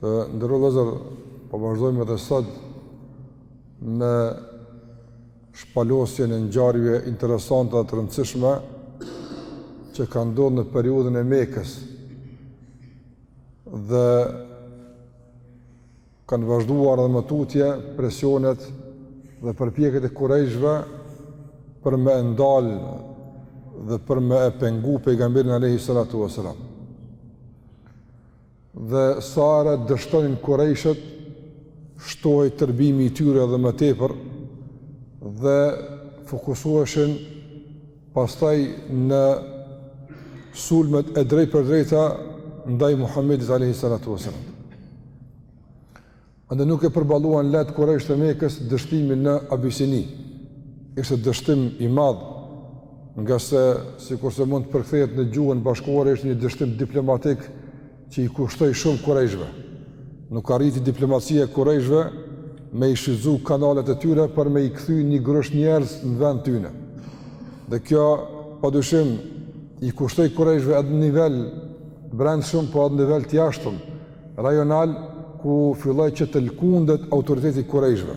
Të nderu vllezër, po vazhdojmë edhe sot me shpalosjen e ngjarjeve interesante dhe të rëndësishme që kanë ndodhë në periudhën e Mekës dhe kanë vazhduar dhe më tutje presionet dhe përpjekjet e kurejshve për me ndalë dhe për me e pengu pejgamberin Alejhi Salatu Veselam. Dhe sa herë dështonin Kurejshët, shtohej tërbimi i tyre edhe më tepër dhe fokusoheshin pastaj në sulmet e drejtpërdrejta ndaj Muhamedit alayhi salatu wasallam. Andaj nuk e përballuan lehtë Kurejshët e Mekës dështimin në Abisini. Ishte dështim i madh, ngase sikurse mund të përkthehet në gjuhën bashkëkohore ishte një dështim diplomatik që i kushtoi shumë Kurejshve. Nuk arriti diplomacia e Kurejshve me i shfrytëzu kanalet e tyre për me i kthy një grusht njerëz në vend tyne. Dhe kjo padyshim i kushtoi Kurejshve edhe në nivel të brendshëm, po edhe në nivel të jashtëm, rajonal ku filloi që të lkundet autoriteti i kurejshve.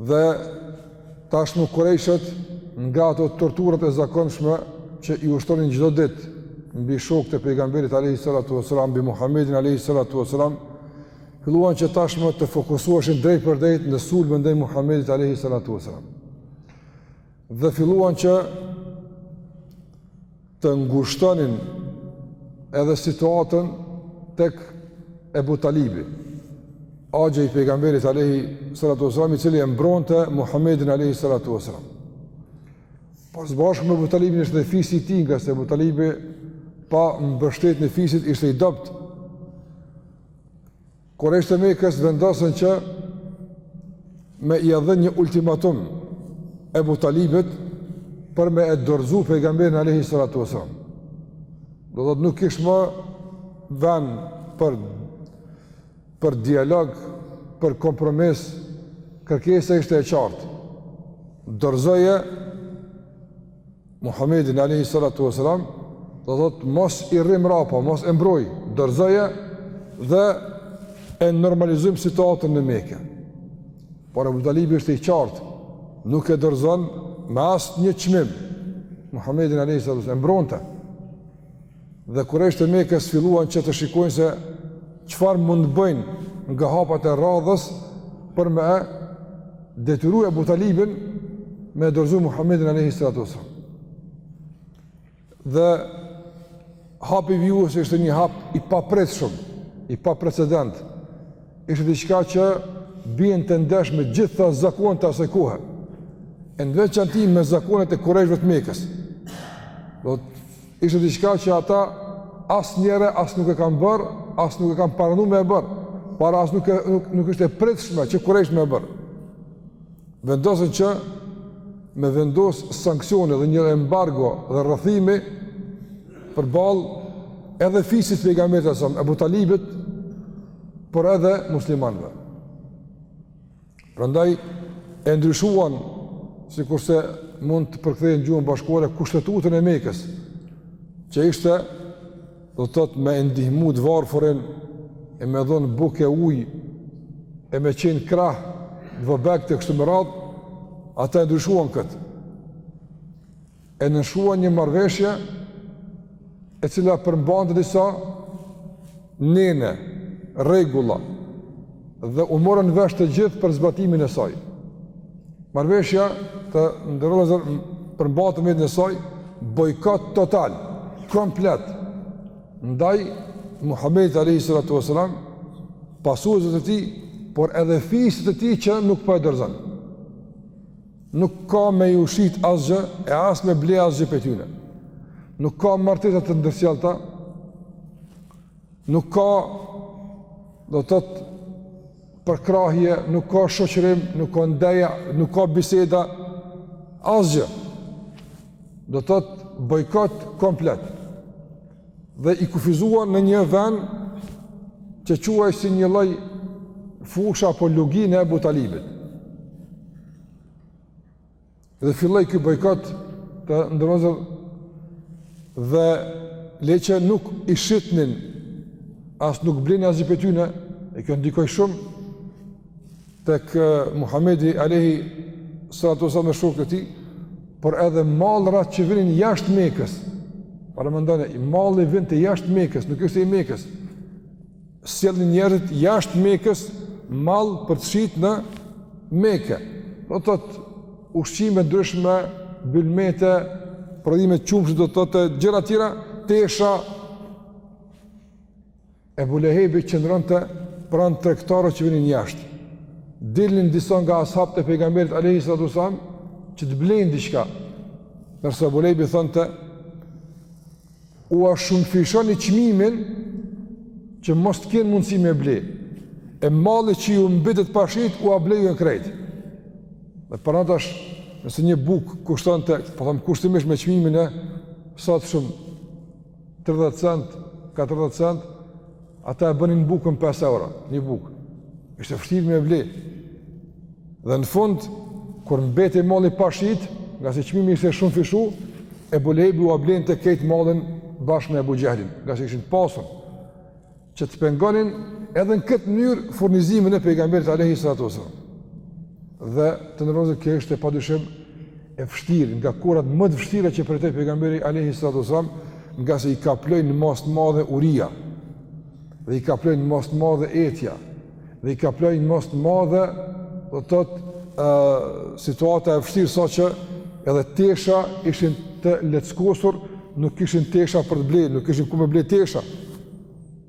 Dhe tashmë kurejshët nga ato torturat e zakonshme që i ushtronin çdo ditë mbi shokët e pejgamberit alayhi salatu wasalam mbi Muhamedin alayhi salatu wasalam filluan që tashmë të fokusoheshin drejtpërdrejt në sulme ndaj Muhamedit alayhi salatu wasalam. Dhe filluan që të ngushtonin edhe situatën tek Ebu Talibi, axha i pejgamberit Alejhi Salatu Veselam, i cili e mbronte Muhammedin Alejhi Salatu Veselam. Por së bashku me Ebu Talibin ishte dhe fisi i tij, ngase Ebu Talibi pa mbështetjen e fisit ishte i dobët. Kurejshët e Mekës vendosën që me ia dhënë një ultimatum Ebu Talibit për me e dorëzu pejgamberin Alejhi Salatu Veselam. Do thotë nuk kishte më ven për, për dialog, për kompromis, kërkesa ishte e qartë. Dorëzoje Muhammedin alayhi salatu wasalam do thotë mos i rri mrapa, mos e mbroj, dorëzoje dhe e normalizojmë situatën në Mekë. Por Ebu Talibi është i qartë, nuk e dorëzon me asnjë çmim. Muhammedin alayhi salatu wasalam e mbronte. Dhe kurejshët e Mekës filluan që të shikojnë se çfarë mund të bëjnë nga hapat e radhës për me detyru Ebu Talibin me dorëzu Muhamedin alejhi salatu wasallam. Dhe hapi i vijues ishte një hap i papritshëm, i paprecedent, ishte diçka që binte ndesh me gjithë ato zakonet e asaj kohë, e në veçanti me zakonet e kurejshve të Mekës. Do të Ishte diçka që ata asnjëherë as nuk e kanë bërë, as nuk e kanë pranu me e bërë, para as nuk e, nuk nuk është e pritshme që kurejsh me e bërë. Vendosën që me vendos sanksione dhe një embargo dhe rrëthimi përballë edhe fisit të pejgamberit sa Abu Talibit por edhe muslimanëve. Prandaj e ndryshuan sikurse mund të përkthehet në gjuhën bashkëkohore kushtetutën e Mekës, që ishte do të thotë me ndihmu të varfërin e me dhon bukë e ujë e me qenë krah vobektë e kështu me radhë, ata e ndryshuan këtë. e nënshkruan një marrëveshje e cila përmbante disa nene, rregulla dhe u morën vesh të gjithë për zbatimin e saj. Marrëveshja të nderuar përmbante në veten e saj bojkot total, komplet ndaj Muhamedit alejhi salatu wasalam, pasuesit e tij, por edhe fisit të tij që nuk po e dorëzon. Nuk ka me ju shit asgjë e as me ble asgjë prej tyne. Nuk ka martesa të ndërsjellta, nuk ka do të thotë përkrahje, nuk ka shoqërim, nuk ka ndeja, nuk ka biseda, asgjë. Do të thotë bojkot komplet. dhe i kufizuan në një ven që quhet si një lloj fusha apo luginë e Ebu Talibit. Dhe filloi ky bojkot të nderuar dhe le që nuk i shitnin as nuk blinin asgjë prej tyne e kjo ndikoi shumë tek Muhamedi alejhi salatu wasallam e shokët e tij, por edhe mallrat që vinin jashtë Mekës. Paramendoni, malli vinte jashtë Mekës, nuk ishte i Mekës. Sillnin njerëzit jashtë Mekës mall për të shit në Mekë. Do të thotë ushqime të ndryshme, bylmete, prodhime qumshti do të thotë e gjëra të tjera, tesha Ebu Lehebi qëndronte pranë tregtarëve që vinin jashtë. Dilnin disa nga ashabët e pejgamberit alayhi salatu wasallam që të blejnë diçka. Ndërsa Ebu Lehebi thonte ua shumëfishoni çmimin që mos të kenë mundësi me ble e malli që ju mbetet pa shit ua blej unë krejt dhe pra tash nëse një bukë kushtonte po thom kushtimisht me çmimin e sotshëm 30 cent, 40 cent, ata e bënin bukën 5 euro, një bukë. Ishte vështirë me e ble. Dhe në fund, kur mbetej malli pa shit, ngase çmimi ishte shumëfishu, Ebu Lehebi ua blente krejt mallin bashkë me Ebu Xhehlin, ngase ishin pasun. që të pengonin edhe në këtë mënyrë furnizimin e pejgamberit alayhi salatu wasallam. Dhe të nderuar kjo ishte pa dyshim e vështirë, nga kohrat më të vështira që përjetoi pejgamberi alayhi salatu wasallam, ngase i kaploi në masë të madhe uria dhe i kaploi në masë të madhe etja. dhe i kaploi në masë të madhe, do të thotë uh, situata e vështirë saqë edhe tesha ishin të leckosur, nuk kishin tesha për të ble, nuk kishin ku me ble tesha,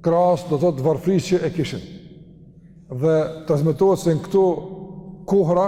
krahas do të thotë varfrisë që e kishin. Dhe transmetohet se në këto kohra,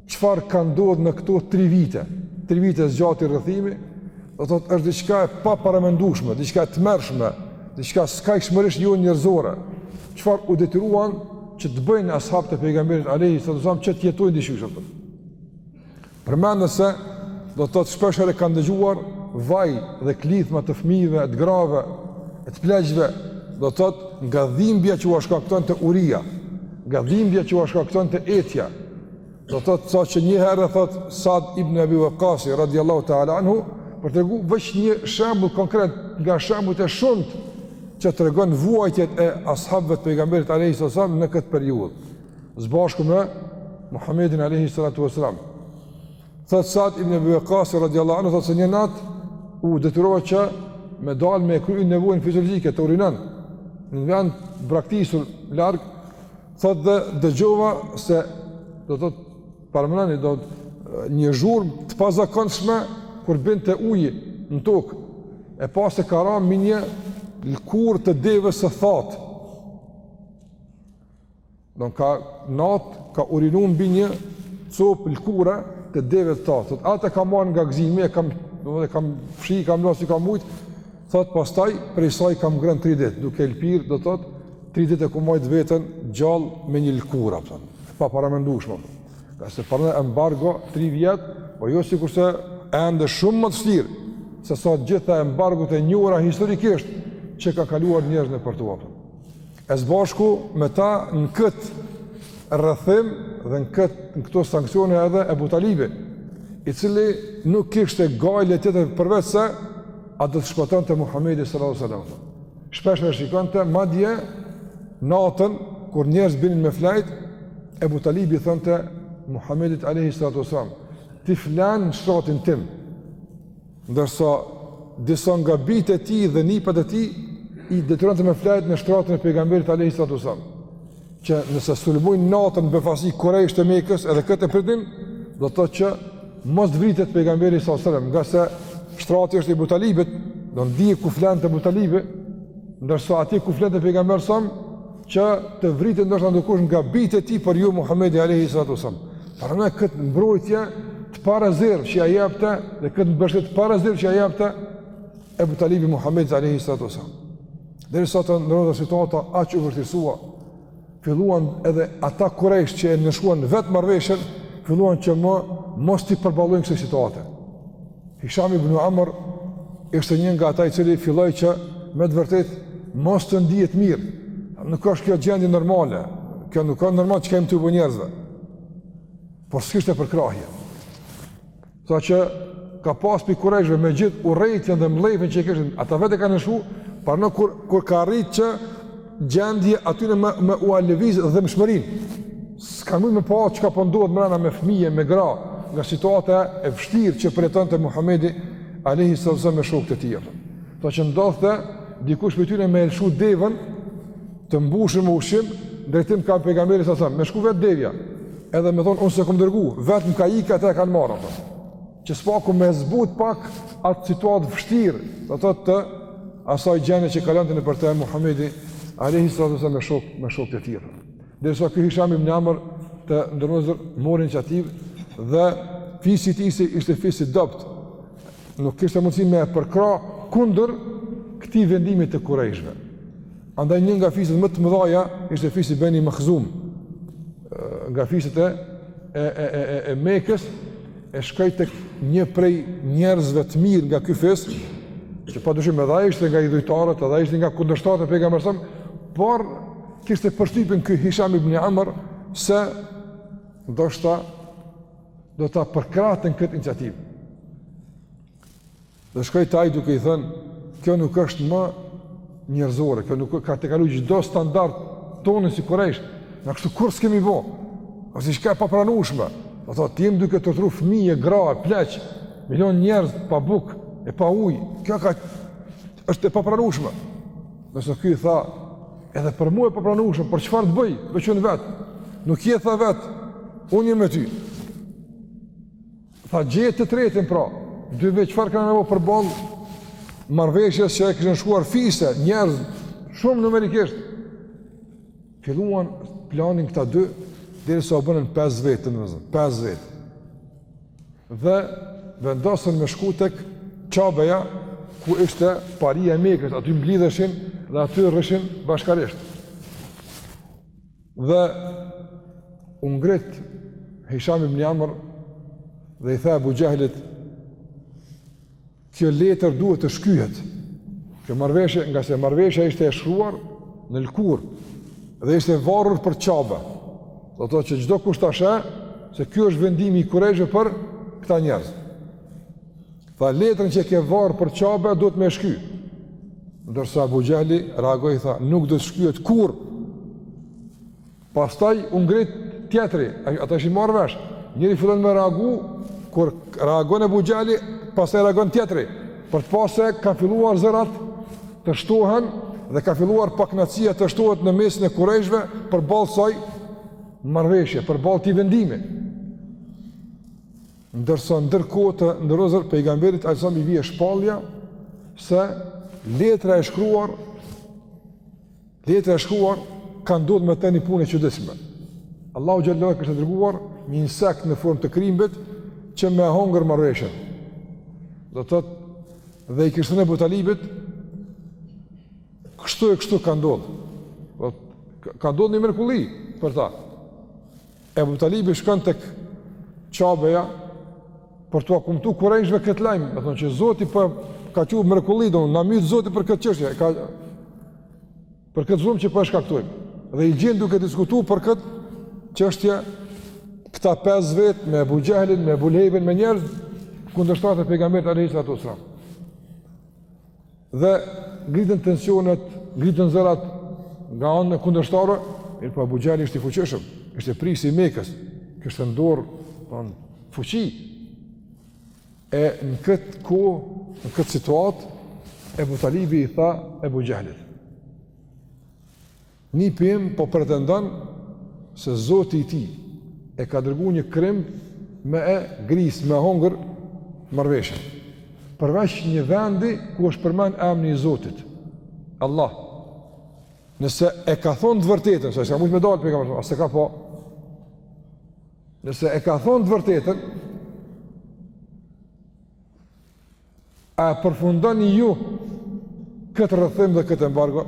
Çfarë ka ndodhur në këto 3 vite? 3 vite zgjati rrethimi, do thotë është diçka e paparamendueshme, diçka e tmerrshme, diçka skajshmërisht jonjerëzore. Çfarë u detyruan që të bëjnë ashabët e pejgamberit alayhi salatu wasallam që të jetojnë disi ata? Përmendet se do të thotë shpeshherë kanë dëgjuar vaj dhe klithma të fëmijëve, të grave, të pleqve, do të thotë nga dhimbja që ua shkaktonte uria, nga dhimbja që ua shkaktonte etja, Do të thotë saqë një herë thotë Sad ibn Abi Waqqas radhiyallahu ta'ala anhu për të tregu veç një shembull konkret nga shembujt e shumtë që tregon vuajtjet e ashabëve të pejgamberit alayhi sallam në këtë periudhë. Zbashku me Muhammedin alayhi salatu wasalam. Thotë Sad ibn Abi Waqqas radhiyallahu anhu thotë se një natë u detyrova që me dalë me kry nevojën fiziologjike të urinoj në një vend të braktisur larg Thotë dhe dëgjova se do të thotë paramendoni do të një zhurmë të pazakonshme kur binte uji në tokë e pa se ka ra mbi një lëkurë të devës së thatë domethënë ka natë ka urinu mbi një copë lëkure të devës së thatë thotë atë e kam marrë nga gëzimi e kam, e kam fshi, kam la si kam mujtë Thotë pastaj, prej saj kam ngrënë tri ditë, duke lëpirë, do thotë, tri ditë e kom majtë veten gjallë me një lkurë, a kupton, e paparamendueshme, ka se paramendo embargo tri vjet, po jo sikurse, ende shumë më të vështirë, sesa gjitha embargot e njohura historikisht, që ka kaluar njerëz nëpër to, a kupton. E së bashku me ta në këtë rrethim dhe në, këtë, në këto sanksione edhe Ebu Talibi, i cili nuk kishte gajle tjetër përveç se a do të shpëtonte Muhammedi sallallahu sallam. Shpesh e shikonte madje natën, kur njerëzit binin me flejt, Ebu Talibi i thonte Muhammedit alejhi salatu selam, ti flen në shtratin tim, Ndërsa, disa nga bijtë e tij dhe nipat e tij, i detyronte me flejt në shtratin e Pejgamberit alejhi salatu selam, që nëse sulmojnë natën befasi kurejshët e Mekës edhe këtë e pritnin, do thotë që mos të vritet Pejgamberi salatu selam, ngase shtrati është i Ebu Talibit, do dihej ku flente Ebu Talibi, ndërsa aty ku flente Pejgamberi selam, që të vritet ndoshta ndokush nga bijtë e tij por jo Muhammedi alejhi salatu selam. Paramendo këtë mbrojtje, të parezervë që ia jepte dhe këtë mbështetje të parezervë që ia jepte Ebu Talibi Muhammedit alejhi salatu selam. Dhe në sotë në rëndë situata aq u vështirësua, filluan edhe ata kurejsh që e nënshkruan vetë marrëveshjen, filluan që më mos t'i përballojnë kësaj situate. Hisham ibnu Amr ishte njëri nga ata i cili filloi që me të vërtetë mos të ndihet mirë. Nuk është kjo gjendje normale, kjo nuk është normal që jemi tu u bo njerëzve. Por s'kishte përkrahje. Saqë ka pas prej kurejshve me gjithë urrejtjen dhe mllefin që e kishin, ata vetë e kanë lëshu, paramendo kur, kur ka arrit që gjendja e atyne me, me ua lëviz edhe mëshirën. S'kanë mujt me pa çka po ndodh mrena me fmijë, me gra, nga situata e vështirë që përjetonte Muhammedi alejhi selam me shokët e tij. Saqë ndodhte dikush prej tyne me e lshu deven, të mbushur me ushqim, drejtim ka Pejgamberi selam, me shku vetë devja, Edhe me thonë, unë s'e kom dërgu, vetë më ka ik, ata e kanë marrë, a kupton. Që s'paku me zbut pak atë situatë vështirë, do thotë të asaj gjendje që kalonte nëpër të Muhammedi, alejhi salatu selam me shok, me shokët e tij. Derisa ky Hisham ibn Amr të ndërnozër mori iniciativë dhe fisi i tij si ishte fis i dobët Nuk kishte mundësi me e përkrah kundër këtij vendimi të kurejshve. Andaj një nga fiset më të mëdhaja ishte fisi Beni Mahzum, nga fiset e, e, e, e, e, e Mekës, e shkoi te një prej njerëzve të mirë nga ky fis, që padyshim edhe ai ishte nga idhujtarët, edhe ai ishte nga kundërshtarët e Pejgamberit selam, por kishte përshtypjen ky Hisham ibn Amr, se ndoshta do ta përkrahten këtë iniciativë. Dhe shkoi te ai duke i thënë, kjo nuk është më njerëzore, kjo nuk ka tejkalu çdo standard tonin si kurejsh. Na kështu kurrë s'kemi bo. Ose çka e papranueshme. Do thotë ti je duke torturuar fëmijë, gra, pleq, milion njerëz pa bukë e pa ujë. Kjo ka Është e papranueshme. Edhe ky tha, edhe për mua e papranueshme, por çfarë të bëj? Veç unë vet. Nuk je tha vet. Unë jam me ty. Tha gjeje të tretin pra. Dy vetë çfarë kanë me bo përballë marrëveshjes që e kishin shkruar fise, njerëz shumë numerikisht. Filluan planin këta dy, derisa u bënë 5 vetë, domethënë 5 vetë. Dhe vendosen me shku tek Qabeja ku ishte paria e Mekës, aty mblidheshin dhe aty rrishin bashkarisht. Dhe u ngrit Hisham ibn Amr dhe i tha Abu Xhehlit Kjo letër duhet të shkyhet. Kjo marrëveshje, ngase marrëveshja ishte e shkruar në lëkurë dhe ishte varur për Qabe. Do të thotë që çdokush ta sheh se kjo është vendimi i kurejshëve për këta njerëz. Tha letrën që e ke varur për Qabe duhet me e shky. Ndërsa Abu Xhehli reagoi tha, nuk do të shkyhet kurrë. Pastaj u ngrit tjetri, ata u kishin marrë vesh. Njëri fillon me reagu, kur reagon Ebu Xhehli, pastaj reagon tjetri. Për t'u pa se kanë filluar zërat të shtohen dhe ka filluar pakënaqësia të shtohet në mesin e kurejshve përballë kësaj marrëveshje, përballë këtij vendimi. Ndërsa ndërkohë të Dërguarit, pejgamberit alejhi selam i vjen shpallja se letra e shkruar Letra e shkruar ka ndodhur me të një punë e çuditshme. Allahu xhelle kishte dërguar një insekt në formë të krimbit që me hongër marrëveshjen. Do të thotë dhe i kishte thënë Ebu Talibit kështu e kështu ka ndodhur. Ka ndodhur një mrekulli për ta. Ebu Talibi shkon tek Qabeja për t'ua kumtu kurejshve këtë lajm, do të thotë që Zoti po ka çu mrekulli don, na myt Zoti për këtë çështje, ka për këtë zullum që po e shkaktojmë. Dhe i gjen duke diskutuar për këtë çështje këta pesë vet me Abu Xhehlin, me Abu Lehebin, me njerëz kundërshtarë të pejgamberit alayhis salatu wasalam. Dhe ngriten tensionet, ngriten zërat nga ana kundërshtare, mirëpo Abu Xhehli ishte i fuqishëm, ishte prijësi i Mekës, kishte në dorë, do të thotë, fuqi. E në këtë kohë, në këtë situatë, Ebu Talibi i tha Ebu Xhehlit. Nipi im po pretendon se zoti i tij e ka dërguar një krim me e gris, me hangër marrëveshjen. Përveç një vendi ku është përmend emri i Zotit, Allah. Nëse e ka thonë të vërtetën, se s'ka mujt me dalë për me e pa, as e ka pa. Nëse e ka thonë të vërtetën, A e përfundoni ju këtë rrëthim dhe këtë embargo?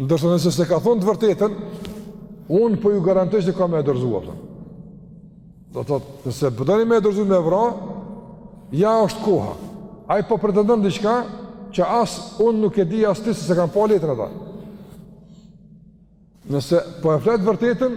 Ndërsa nëse se ka thonë të vërtetën, unë po ju garantoj që kam me e dorëzua. Do të thotë, nëse po doni me e dorëzu me vra, ja është koha. Ai po pretendon diçka, që as unë nuk e di as ti se s'e kam pa letrën e ta. Nëse po e flet të vërtetën,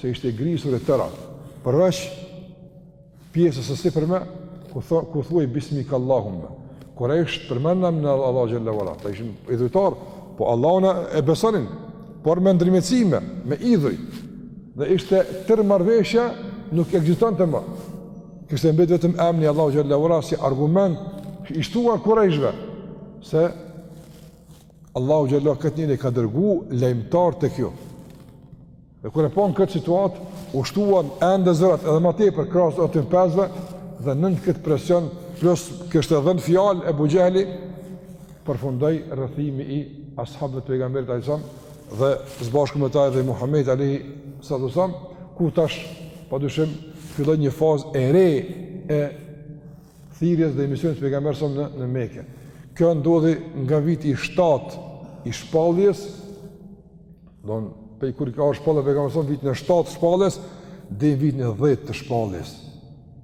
se ishte e grisur e tëra, përveç pjesës së sipërme, ku, thua, ku thuaj bismik Allahumme, kurejshët përmendnin Allahun xheleue ala, ata ishin idhujtar, po Allahun e besonin, por me ndërmjetësime, me idhuj, dhe ishte tërë marrëveshja, nuk ekzistonte më, kishte mbet vetëm emni Allahut xheleue ala, si argument, i shtuar kurejshve, se Allahu xheleue ala këtë njeri ka dërgu lajmëtar te kjo, Dhe kur e panë këtë situatë, u shtuan ende zërat edhe më tepër krahas atyre pesëve dhe nën këtë presion plus kishte dhënë fjalën Ebu Xhehli përfundoi rrethimi i ashabëve të pejgamberit alejhi selam dhe së bashku me ta edhe Muhamedi alejhi salatu selam ku tash pa dyshim filloi një fazë e re e thirrjes dhe misionit të pejgamberit alejhi selam në Mekë. Kjo ndodhi nga viti i 7 i shpalljes Domethonë, prej kur ka shpalljen pejgamberi alejhi selam vitin e 7 të shpalljes deri në vitin e 10 të shpalljes.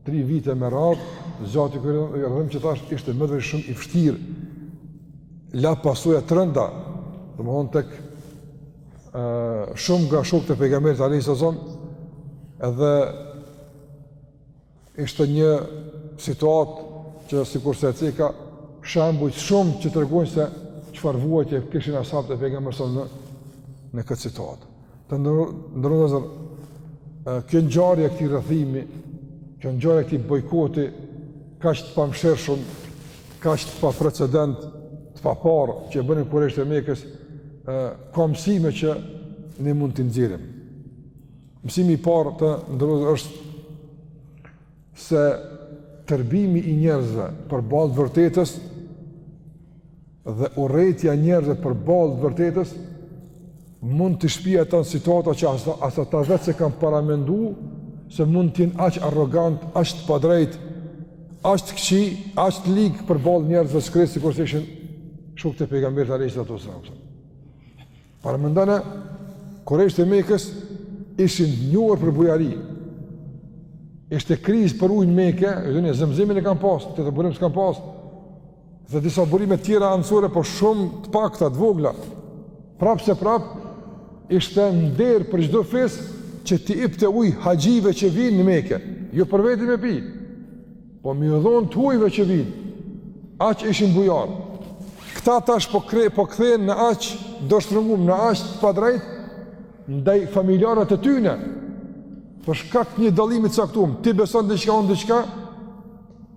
3 vite me radhë, zgjati ky rrethim që thashë ishte me vërtet shumë i vështirë. La pasoja të rënda, domethonë tek ë shumë nga shokët e pejgamberit alejhi selam edhe Ishte një situatë që sikurse ceka ka shembuj shumë që tregojnë se çfarë vuajtje kishin ashabët e pejgamberit alejhi selam në këtë situatë. Të nderuar kjo ngjarje e këtij rrethimi, kjo ngjarje e këtij bojkoti kaq të pamëshirshëm, kaq të paprecedent, të paparë që e bënë kurejshët e Mekës, ka mësime që ne mund t'i nxjerrim. Mësimi i parë të nderuar vëllezër është se tërbimi i njerëzve përballë të vërtetës dhe urrejtja e njerëzve përballë të vërtetës mund t'i shpie ata në situata që as a, as ata vetë s'e kanë paramendu se mund të jenë aq arrogantë, aq të padrejtë, aq të këqij, aq të ligë përballë njerëzve të shkretë sikurse ishin shokët e pejgamberit alayhi salatu wasallam. Paramendone, kurejshët e Mekës ishin të njohur për bujari. Ishte krizë për ujë n'Meke, domethënë, Zemzemin e kanë pas, tjetër burim s'kanë pas, dhe disa burime tjera anësore, por shumë të pakta, të vogla. Prapëseprapë, ishte nder për çdo fis që t'i ipte ujë haxhive që vijnë në Meke. Jo për veti me pi. Po me ju dhon të hujve që vijnë, aq ishin bujarë. Këta tash po, kthe, po kthehen në aq dorështrëngum, në aq të padrejtë, ndaj familjarëve të tyne. Për shkak një dallimi të caktum, ti beson diçka, unë diçka,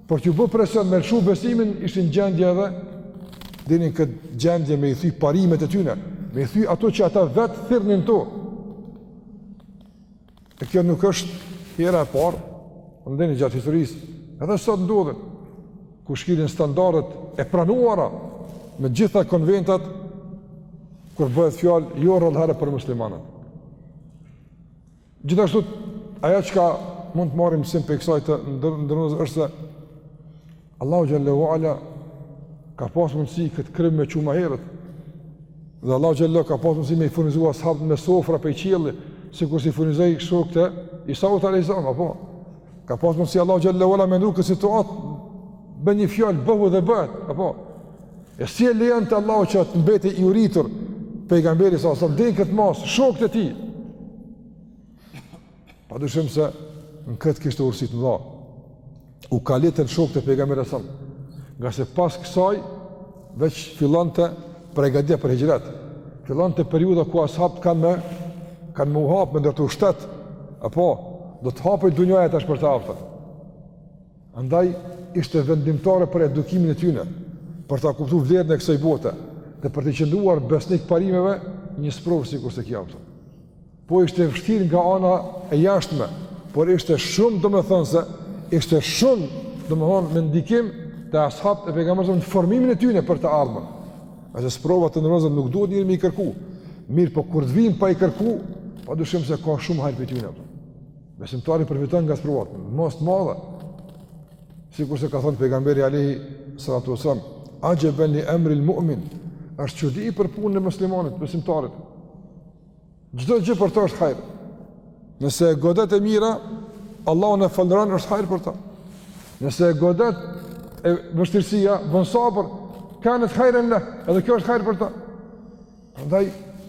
për t'ju bë presion me lëshu besimin, ishin n'gjendje edhe, deri në këtë gjendje me i thy parimet e tyne, me i thy ato që ata vetë thirrnin n'to. E kjo nuk është hera e parë, ndër një gjatë historisë, edhe sot ndodhin, ku shkelen standardet e pranuara me gjitha konventat, kur bëhet fjalë, jo rrallëherë për muslimanët. Gjithashtu, ajo çka mund të marrim mësim prej kësaj, të nderuar vëllezër, është se Allahu xhel-le ue ala ka pas mundësi këtë krymb me çu më herët. Dhe Allahu xhel-le ue ala ka pas mundësi me i furnizu as'habët me sofra pej qielli, sikurse i furnizoi shokët e Isaut alayhis salam apo ka pas mundësi Allahu xhel-le ue ala me ndrru këtë situatë me një fjalë bëhu dhe bëhet apo e si e lejonte Allahu që të mbetej i uritur pejgamberi alayhi salatu wasallam deri në këtë masë, shokët e tij Pa dyshim se në këtë kishte urtësi të mëdha, u kalitën shokët e pejgamberit alayhis salam, ngase pas kësaj, veç fillonte përgatitja për hixhret, fillonte periudha ku as'habët kanë me, kanë me u hap, me ndërtu shtet, apo, do të hapej dunjaja tash për ta, apo. Andaj, ishte vendimtare për edukimin e tyne, për ta kuptu vlerën e kësaj bote, dhe për t'i qëndruar besnik parimeve, një sprovë sikurse kjo, për ta. Po ishte e vështirë nga ana e jashtme, por ishte shumë domethënëse, ishte shumë domethënë me ndikim te as'habët e pejgamberit në formimin e tyne për të ardhmen. Se sprovat, të nderuar vëllezër, nuk duhet njeri me i kërku. Mirëpo kur të vijnë pa i kërku, pa dyshim se ka shumë hajr prej tyne. Besimtari përfiton nga sprovat në masë të madhe. Sikurse ka thënë pejgamberi alayhi salatu wasallam, "Ajaban li amri al-mu'min", është çudi për punën e muslimanit, besimtarit. Çdo gjë për të është hajr. Nëse e godet e mira, Allahun e falënderon është hajr për të. Nëse e godet e vështirësia, bën sabër, kanë të hajrën në, edhe kjo është hajr për të. Prandaj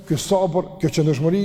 ky sabër, kjo qëndrueshmëri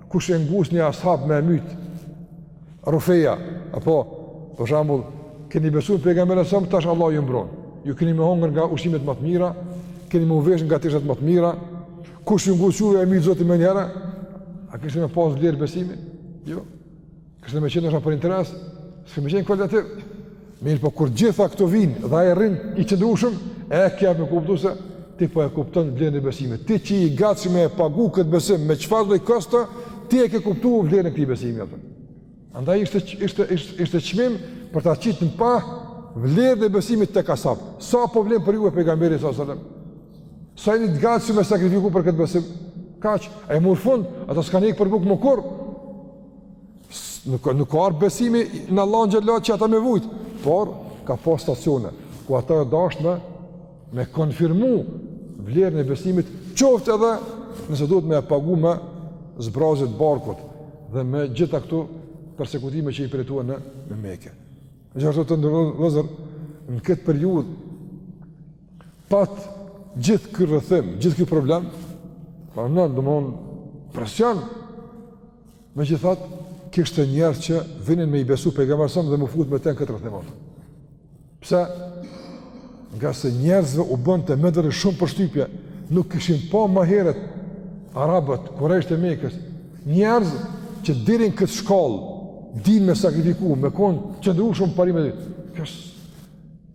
Kush e nguc një ashab me e myt rrufeja, apo, për shembull, keni besu në pejgamberin alejhi selam, tash Allah ju mbron. Ju keni me hongër nga ushqimet ma të mira, keni me u vesh nga teshat ma të mira, kush ju nguc juve e myt Zoti menjëherë, a kishte me pas vlerë besimi? Jo. Kishte me qenë është për interes, s'kish me qenë kualitativ. Mirëpo kur gjitha këto vijnë dhe rrin i qëndrueshëm, e kjo me kuptu se ti po e kupton vlerën e besimit. Ti që je i gatshëm me e pagu këtë besim, me çfarëdo kosto, ti e ke kuptu vlerën e këtij besimi. Atëherë. Andaj ishte, ishte, ishte, ishte çmim për ta qit në pah vlerën e besimit tek ashabët. Sa po vlen për juve pejgamberi alejhi selam? Sa jeni të gatshëm me sakrifiku për këtë besim? Kaq, e mori fund, ata s'kanë ikur për bukë më kurrë, nuk ka nuk ka ardh besimi në Allahun xhallahu që ata me vujt, por ka pas stacione ku ata u dasht me konfirmu vlerën e besimit, qoftë edhe nëse duhet me e pagu me zbrazje të barkut dhe me gjitha këto persekutime që i përjetuan në, në Meke. Gjithashtu të nderuar vëllezër, në këtë periudhë, pat gjithë ky rrethim, gjithë ky problem, pa në, domethënë, presion, Megjithatë, kishte njerëz që vinin me i besu pejgamberit alejhi selam dhe m'u fut me të në këtë rrethim. Pse? Ngase njerëzve u bënte medrë shumë përshtypje, nuk kishin pa ma herët arabët, Kurejshët e Mekës, njerëz që deri në këtë shkallë dinë me sakrifiku, me konë qëndrueshëm në parime dhe, kështu,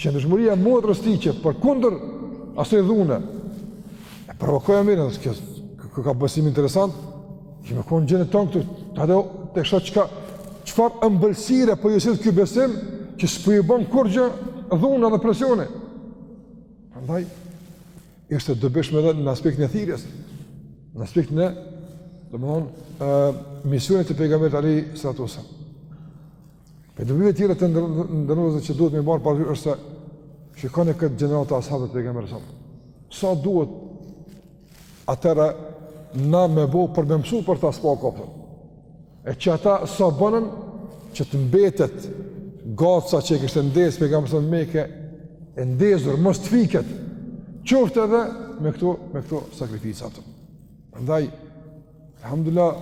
Qëndrueshmëria e motrës tij që përkundër asaj dhune e provokoi Omerin, ky koka besim interesant, që me konë gjenë tonë këtu, ta do të shoh çka, çfarë ëmbëlsire po ju sjell ky besim, që s'po ju bënë kurgjë dhuna dhe presioni. Andaj, ishte e dobishme edhe në aspektin e thirrjes, në aspektin e, domethënë, misionit të pejgamberit alejhi salatu selam. Prej dobive tjera të nderuar vëllezër që duhet me marrë parasysh është se shikoni këtë gjeneratë të ashabëve të pejgamberi sa. Sa duhet atëherë na me bo për me mësu për ta s'paku. E që ata sa bënë që të mbetet gaca që e kishte ndezë pejgamberi alejhi selam në Meke e ndezur, mos të fiket qoftë edhe me këto, me këto sakrifica. Prandaj, alhamdulillah,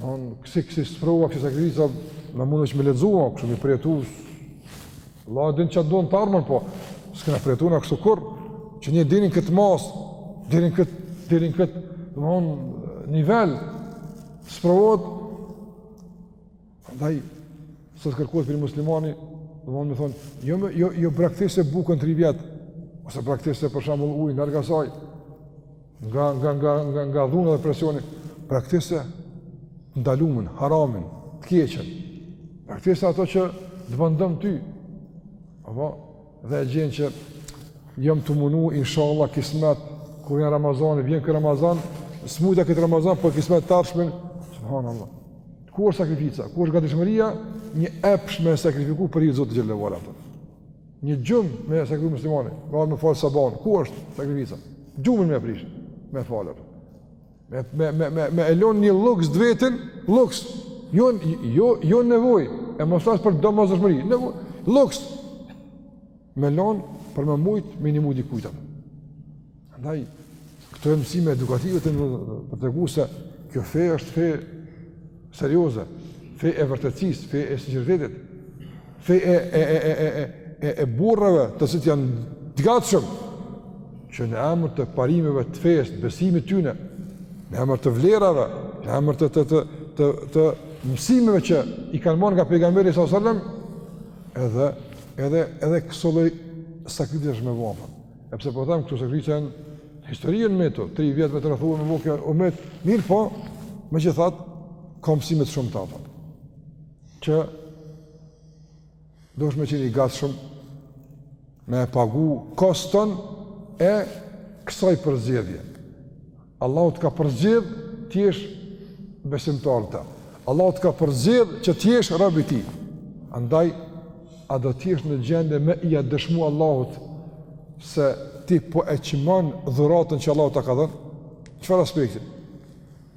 Don kësi kësi sprova kësi sakrifica na munde me lexu kështu me përjetu. Allahu e din çfarë don t'ardhmen po. S'kena përjetu na kështu kur që një dinin këtë mos, dinin këtë, dinin këtë, domthon nivel sprovohet Andaj, sot kërkohet prej muslimani, domethonë, jo, jo, jo braktese bukën tri vjet, ose braktese për shembull ujë, nërga saj, nga, nga, nga, nga, nga dhuna dhe presioni, braktese t'ndalumën, haramin, të keqen, braktese ato që të bën dëm ty, apo, Dhe e gjen që jam tu u munu, inshallah, kismet, kur vjen Ramazani, vjen ky Ramazan, smujta këtë Ramazan, po kismet t'ardhshmin, subhanallah. Ku është sakrifica? Ku është gatishmëria? Një epsh me sakrifiku për Zot xhelle ve ala. Një gjumë me sakrifiku muslimani, me ardh me falë sabahn. Ku është sakrifica? Gjumën me prishë, me falë. Me me me me me e lon një luks të vetin, luks. Jo jo jo nevojë, e mos t'thash për domosdoshmëri. Një luks. Me lon për me mujt minimum di kujt. Andaj këto mësime edukative të më të se kjo fe është fe serioze, fe e vërtetësisë, fe e sinqeritetit, fe e e e e e e e e burrave të cilët janë të gatshëm që në emër të parimeve të fesë, të besimit t'tyne, në emër të vlerave, në emër të të të të, të mësimeve që i kanë marrë nga pejgamberi sa sallam, edhe edhe edhe kësolloj sakrificash me ba, apo. E pse po them këtu se krejt e kena historien me to, 3 vjet të rrethuar me bukë, ujë, mirëpo, megjithatë ka mësime të shumta apo. Që duhesh me qenë i gatshëm me e pagu koston e kësaj përzgjedhje. Allahu të ka përzgjedh të jesh besimtar të. Allahu të ka përzgjedh që të jesh rob i tij. Andaj a do të jesh në gjendje me ia dëshmu Allahut se ti po e çmon dhuratën që Allahu të ka dhënë? Çfarë aspekti?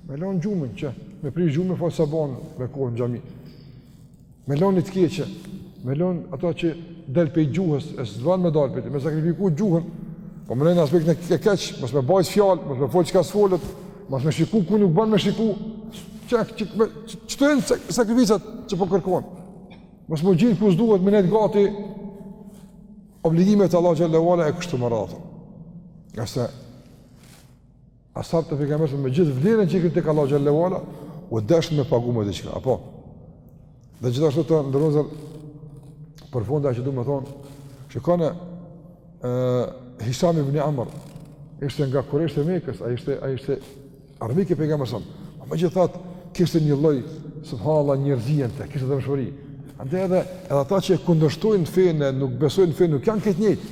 Me lon gjumën që me prish gjumën me fal sabahn me kohë n'xhami. Me lon një të keqe, me lon ato që del prej gjuhës, e s'ban me dalë prej ti, me sakrifiku gjuhën, po domethonë n'aspektin e keq, mos me bajt fjalë, mos me folë çka s'folet, mos me shiku ku nuk ban me shiku, që, që, që, që, që këto jenë sakrificat që po kërkon, mos me u gjind ku s'duhet me nejt gati, obligimet e Allah xhelle ve ala e kështu me radhë, nga se Ashabët e pejgamberit me gjithë vlerën që i kanë tek Allahu xhelle ve ala, u desht me pagu me diçka, apo. Dhe gjithashtu të nderu vllezër për fund që domethonë, shikoni ë Hisham ibn Amr, ishte nga kurejshët e Mekës, ai ishte ai ishte armik i pejgamberit sa. Po megjithatë kishte një lloj subhanallah njerëzie në te, kishte dhembshuri. Andaj edhe edhe ata që kundërshtojnë fenë, nuk besojnë fenë, nuk janë krejt njëjtë.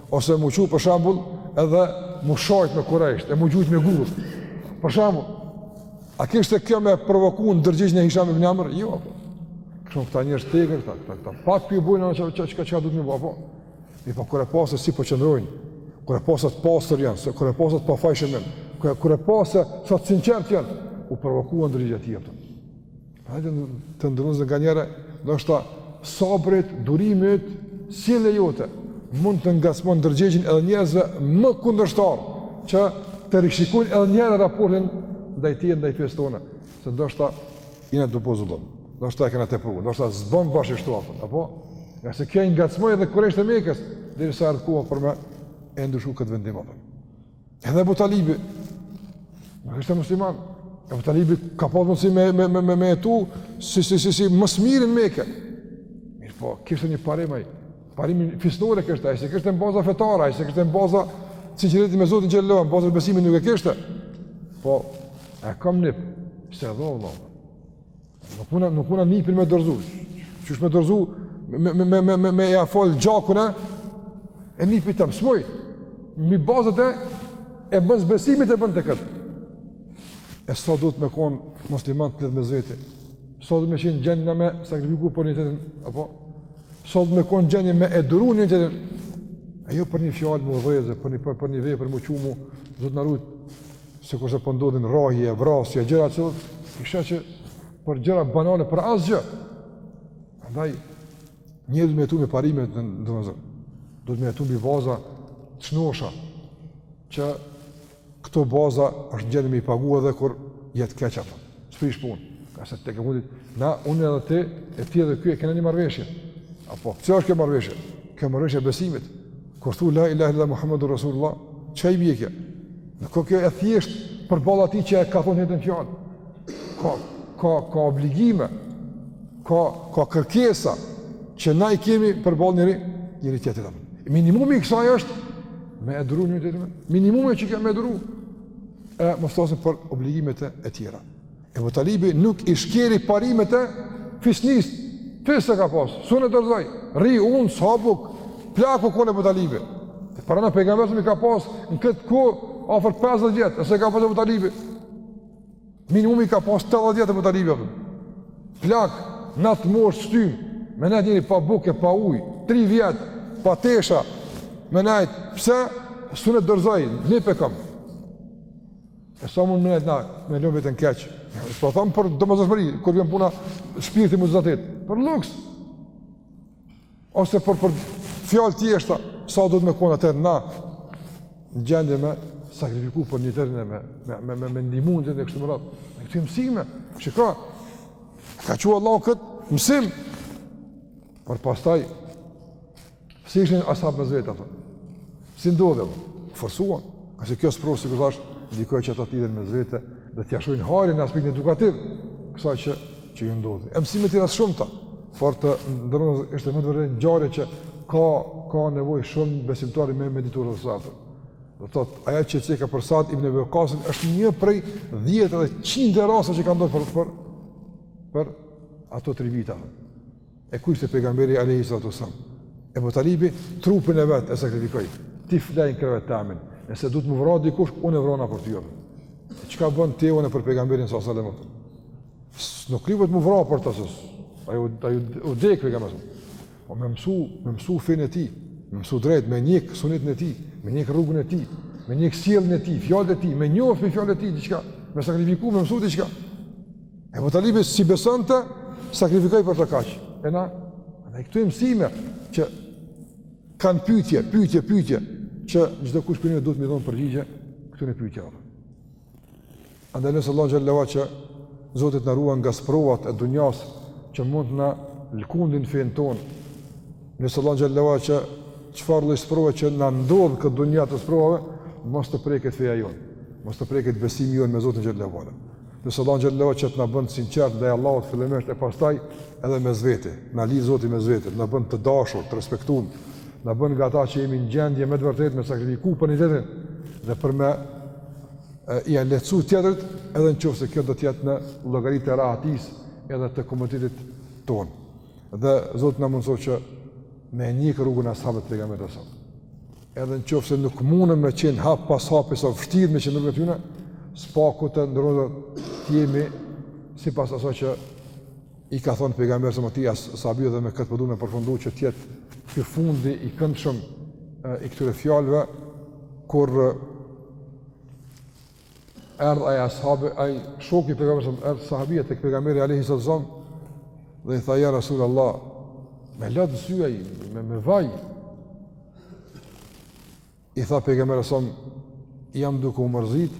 Ose mu çu për shembull edhe mu shajt me kurejsht, e mu gjujt me gurë. Për shembull, a kishte kjo me provoku ndërgjegjen e Hisham ibn Amr? Jo, apo. Kështu këta njerëz tegër, këta, këta, këta, pak për i bujnë anë çka çka çka dun me bo, apo. Mirëpo, kur e pa se si po qëndrojnë, kur e pa sa të pastër janë, kur e pa sa të pafajshëm janë, kur e pa sa të të sinqertë janë, u provokua ndërgjegjja e tij, apo. Hajde të nderu vllezër nganjëherë, ndoshta sabri yt, durimi yt, sjellja jote, mund të ngacmon ndërgjegjen edhe njerëzve më kundërshtarë, që të rishikojnë edhe një herë raportin ndaj teje, ndaj fesë tonë, se ndoshta jena tu bo zullum, ndoshta e kena tepru, ndoshta s'bën bash kështu, apo? Ngase kjo i ngacmoi edhe kurejshët e Mekës, derisa erdh koha për me e ndryshu këtë vendim, apo? Edhe Abu Talibi, nuk ishte musliman. Abu Talibi ka pasur mundësi me me me me, me jetu si si si si më s'miri n'Mekë. Mirëpo, kishte një parim ai. Parimin fisnor e kishte ai, s'e kishte në baza fetare, ai s'e kishte në baza t'sinqeritetit me Zotin xhallahu, në baza t'besimit nuk e kishte. Po, e kam nip, se djalë vëllai. Nuk mund nuk mund nipin me dorzu. Qysh me dorzu me me me me me me ja fal gjakun e e nipit tem s'muj. Mbi bazat e e mosbesimit e bënte kët. E sa duhet me kon muslimanët t'lidhun mes veti. Sa duhet me qenë n'gjendje me sakrifiku për njëri-tjetrin apo sa duhet me kon n'gjendje me e duru njëri-tjetrin. E jo për një fjalë mu dhez, për një për, për një vepër mu çu mu, Zot na rujt. sikurse po ndodhin rrahje, vrasje, gjëra të këqija për gjëra banale për asgjë. Prandaj njeri duhet me jetu me parime të nderu vllezër. Duhet me jetu mbi baza të shnosha që këto baza është n'gjendje me i pagu edhe kur jetë keq, apo. S'prish punë, ngase tek e fundit na unë edhe ti e ti edhe ky e kena një marrëveshje. Apo, çka është kjo marrëveshje? Kjo marrëveshje e besimit. Kur thu la ilahe illallah Muhammedun Rasulullah, çka i bie kjo? Nuk o kjo e thjeshtë përballë atij që e ka thonë t'njëjtën fjalë. Ka, ka, ka obligime, ka, ka kërkesa që na i kemi përballë njëri, njëri-tjetrit. Minimumi i kësaj është me e duru njëri-tjetrin. Minimumi që ke me e duru, e mos t'flasim për obligimet e tjera. Ebu Talibi nuk i shkeri parimet e fisnisë, fis e ka pas, s'un e dorzoj, rri unë pa bukë, plak u konë Ebu Talibi. E paramno pejgamberi a.s. i ka pas në këtë kohë afër 50 vjet, e sa i ka pas Ebu Talibi. Minimumi i ka pas 80 vjet Ebu Talibi. Plak, n'atë moshë t'shtyme, me nejt njeri pa bukë, pa ujë, 3 vjet, pa tesha, me nejt, pse, s'un e dorzoj, nip e kam. E sa mund me na, me e lonë veten keq. S'po thom për domosdoshmëri, kur vjen puna shpirti mu zatit. Për luks. Ose për për fjalë t'thjeshta, sa duhet me kon atëherë na n'gjendje me sakrifiku për njëri-tjetrin e me, me, me, me, me ndihmu e kështu me radhë. Me këto mësime, që ka, ka çu Allahu këtë mësim, por pastaj, Si ishin as'habët mes vete, për. Si ndodhi, për. Forcuan. Se kjo sprovë, si ku thash, ndikoi që ata t'lidhen mes vete, dhe t'ja shojnë hajrin në aspektin edukativ, kësaj që, që ju ndodhi. E mësime tjera shumë ta, por të ndërëndë, është e më të vërrejnë ngjarje që ka, ka nevojë shumë besimtari me meditu dhe sërë. Do të thotë ajo që ceka për Sad ibn Ebi Vekasin, është një prej dhjetëra dhe qindra raste që ka ndodhë për, për, për ato tri vite. Për. E ky ishte pejgamberi alejhi salatu wasalam. Ebu Talibi trupin e vet e sakrifikoi. Ti flajn n'krevet temin. Nëse duhet m'u vra dikush, unë vrona për ty. Çka bën ti e unë për pejgamberin sallallahu alajhi wasallam? Nuk lypet m'u vra për të sos. Ai u ai u dek pejgamberi. Po me mësu, me mësu fenë e tij, me mësu drejt, me njek sunetin e tij, me njek rrugën e tij, me njek sjelljen e tij, fjalët e tij, me njoft fjalët e tij diçka, me sakrifiku me mësu diçka. E Abu Talibi s'i besonte, sakrifikoi për të kaqë. E na, na këtu mësime që kanë pyetje, pyetje, pyetje, që çdokush prej neve duhet me dhonë përgjigje këtyne pyetjeve. Andaj lusim Allahun xhelle ve ala që Zoti t'na ruan nga sprovat e dunjas që mund t'na lkundin fenë tonë. Lusim Allahun xhelle ve ala që çfarë lloj sprove që na ndodh n'këtë dunja të sprovave, mos të preket feja jonë, mos të preket besimi jonë me Zotin xhelle ve ala. Lusim Allahun xhelle ve ala që të na bën të sinqert ndaj Allahut fillimisht e pastaj edhe mes vete. Na lidh Zoti mes vete, na bën të dashur, të respektuam, na bën nga ata që jemi në gjendje me të vërtetë me sakrifiku për njëri-tjetrin dhe për me ja lehtësu tjetrit edhe në qoftë se kjo do të jetë në llogari të rahatisë edhe të komoditetit tonë. Dhe Zoti na mundësoftë që me e njek rrugën e sahabëve të pejgamberit a.s. Edhe në qoftë se nuk mundëm me qenë hap pas hapi se o vështirë me qenë n'rrugën e tyne, së paku të ndërëzër të jemi sipas asaj që i ka thonë pejgamberi a.s. atij sahabi dhe me këtë po du me përfundu që të jetë ky fundi i këndshëm i këtyre fjalëve kur erdh ai ashabi, ai shoki i pejgamberit erdh sahabia tek pejgamberi alejhi selam dhe i tha ja rasul Allah me lot n'sy ai me me vaj i tha pejgamberi sa jam duke u mërzit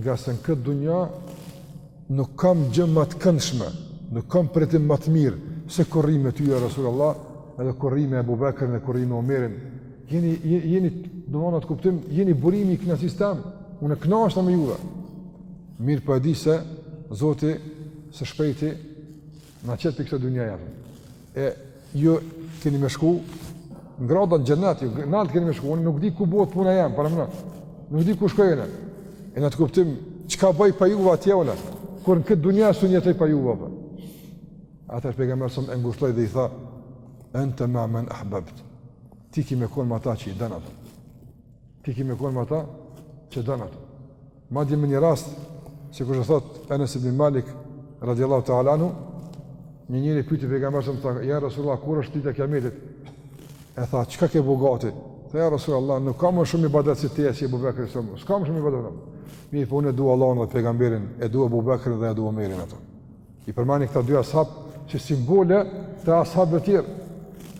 nga se në këtë dunja nuk kam gjë ma të këndshme nuk kam përjetim ma të mirë se kur rrim me ty ja rasul Allah edhe kur rrim me Ebu Bekrin dhe kur rrim me Omerin Jeni jeni domthonë n'atë kuptim, jeni burimi i kënaqësisë tem. Unë kënaqem me juve. Mirëpo e di se Zoti së shpejti na qet prej kësaj dynjaje. E ju keni me shku në grada në xhenet, ju nalt keni me shku, unë nuk di ku bëhet puna jem paramendo. Nuk di ku shkoj unë. E n'atë kuptim çka bëj pa juve atje unë. Kur në këtë dynja s'un jetoj pa juve. Po. Atëherë pejgamberi sa e ngushlloi dhe i tha: "Ente mea men ahbebt." Ti ki me konë me ata që i don ata. Ti ki me konë me ata që i don ata. Madje me një rast, siç kështu e thotë Enes ibn Malik, radiallahu ta'ala anhu, një njeri pyti pejgamberin, tha, ja Rasulullah, kur është dita e kiametit? I tha, çka ke bo gati? Tha, ja Rasulullah, nuk kam shumë ibadet si tëjat, si Ebu Bekri, si Omeri, s'kam shumë ibadet, mirëpo unë e du Allahun dhe pejgamberin, e du Ebu Bekrin dhe e du Omerin ato. I përmendi këta dy ashab si simbole të ashabëve tjerë.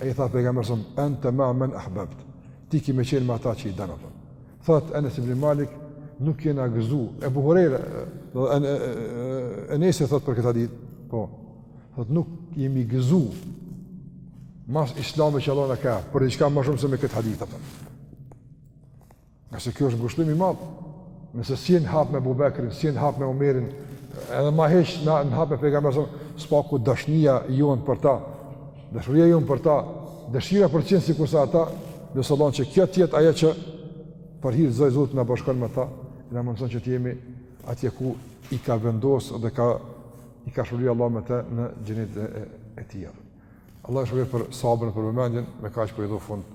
E i tha pejgamberi, ente mea men ahbebt, ti ki me qenë me ata që i don ata. Thot, Enes ibni Malik, nuk jena gëzu, Ebu Hurejre, nejse thot për këtë hadith, po, thot, nuk jemi gëzu, mas islamit që Allahu na ka, për diçka ma shumë se me këtë hadith, apëton. Nga se kjo është ngushllim i madhë, nëse s'jena n'hap me Ebu Bekrin, s'jena n'hap me Omerin, edhe ma heqë në, në hap me pejgamberin, s'paku dëshnia jonë për ta, dashuria jonë për ta, dëshira për t'qenë sikurse ata, dhe s'paku që kjo t'jetë ajo që për hir t'saj Zoti na bashkon me ta, dhe na mundëson që t'jemi atje ku i ka vendosë dhe ka, i ka shurri Allah me te në xhenet e, e, e tij. Allahu ju shpërbleftë për sabrin e për vëmendjen, me kaq po i dhamë fund.